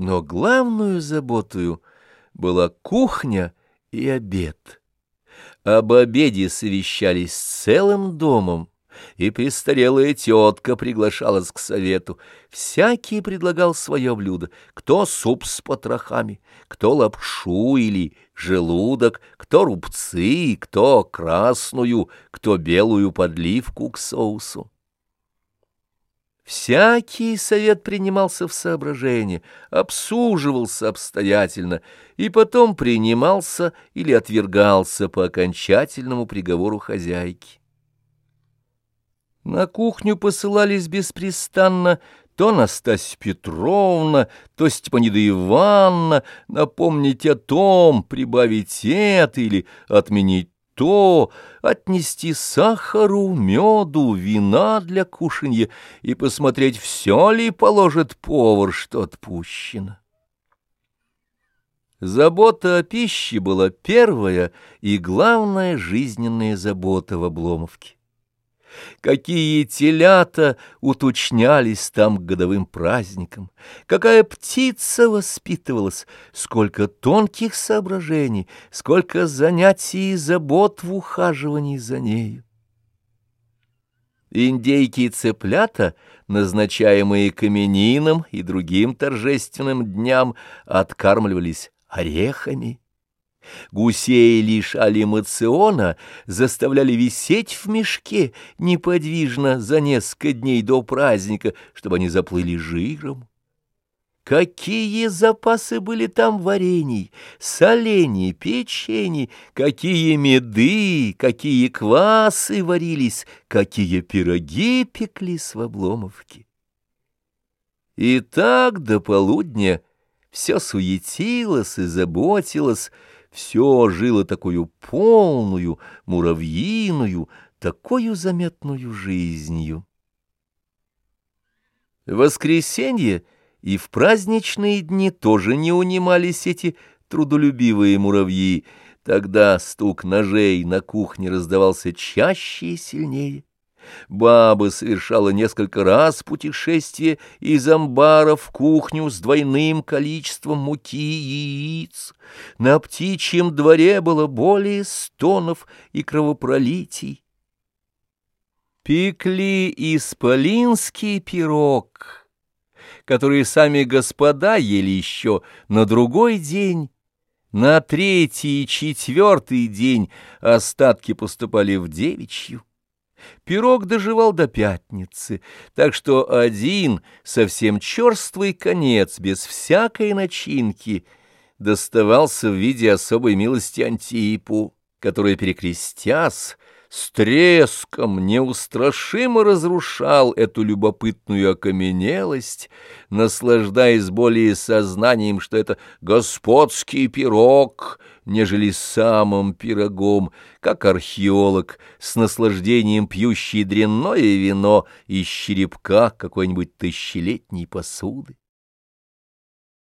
Но главную заботою была кухня и обед. Об обеде совещались целым домом, и престарелая тетка приглашалась к совету. Всякий предлагал свое блюдо, кто суп с потрохами, кто лапшу или желудок, кто рубцы, кто красную, кто белую подливку к соусу. Всякий совет принимался в соображение, обсуживался обстоятельно и потом принимался или отвергался по окончательному приговору хозяйки. На кухню посылались беспрестанно то Настасья Петровна, то Степанида Ивановна напомнить о том, прибавить это или отменить то, отнести сахару, меду, вина для кушанья и посмотреть, все ли положит повар, что отпущено. Забота о пище была первая и главная жизненная забота в Обломовке. Какие телята уточнялись там к годовым праздникам, какая птица воспитывалась, сколько тонких соображений, сколько занятий и забот в ухаживании за нею. Индейки и цыплята, назначаемые каменином и другим торжественным дням, откармливались орехами. Гусей лишали мациона, заставляли висеть в мешке неподвижно за несколько дней до праздника, чтобы они заплыли жиром. Какие запасы были там варений, солений, печений, какие меды, какие квасы варились, какие пироги пеклись в обломовке. И так до полудня все суетилось и заботилось, все жило такую полную, муравьиную, такую заметную жизнью. В воскресенье и в праздничные дни тоже не унимались эти трудолюбивые муравьи, тогда стук ножей на кухне раздавался чаще и сильнее. Баба совершала несколько раз путешествие из амбара в кухню с двойным количеством муки и яиц. На птичьем дворе было более стонов и кровопролитий. Пекли исполинский пирог, который сами господа ели еще на другой день, на третий и четвертый день остатки поступали в девичью. Пирог доживал до пятницы, так что один, совсем черствый конец, без всякой начинки, доставался в виде особой милости Антипу, который, перекрестясь, с треском неустрашимо разрушал эту любопытную окаменелость, наслаждаясь более сознанием, что это господский пирог, нежели самым пирогом, как археолог, с наслаждением пьющий дрянное вино из черепка какой-нибудь тысячелетней посуды.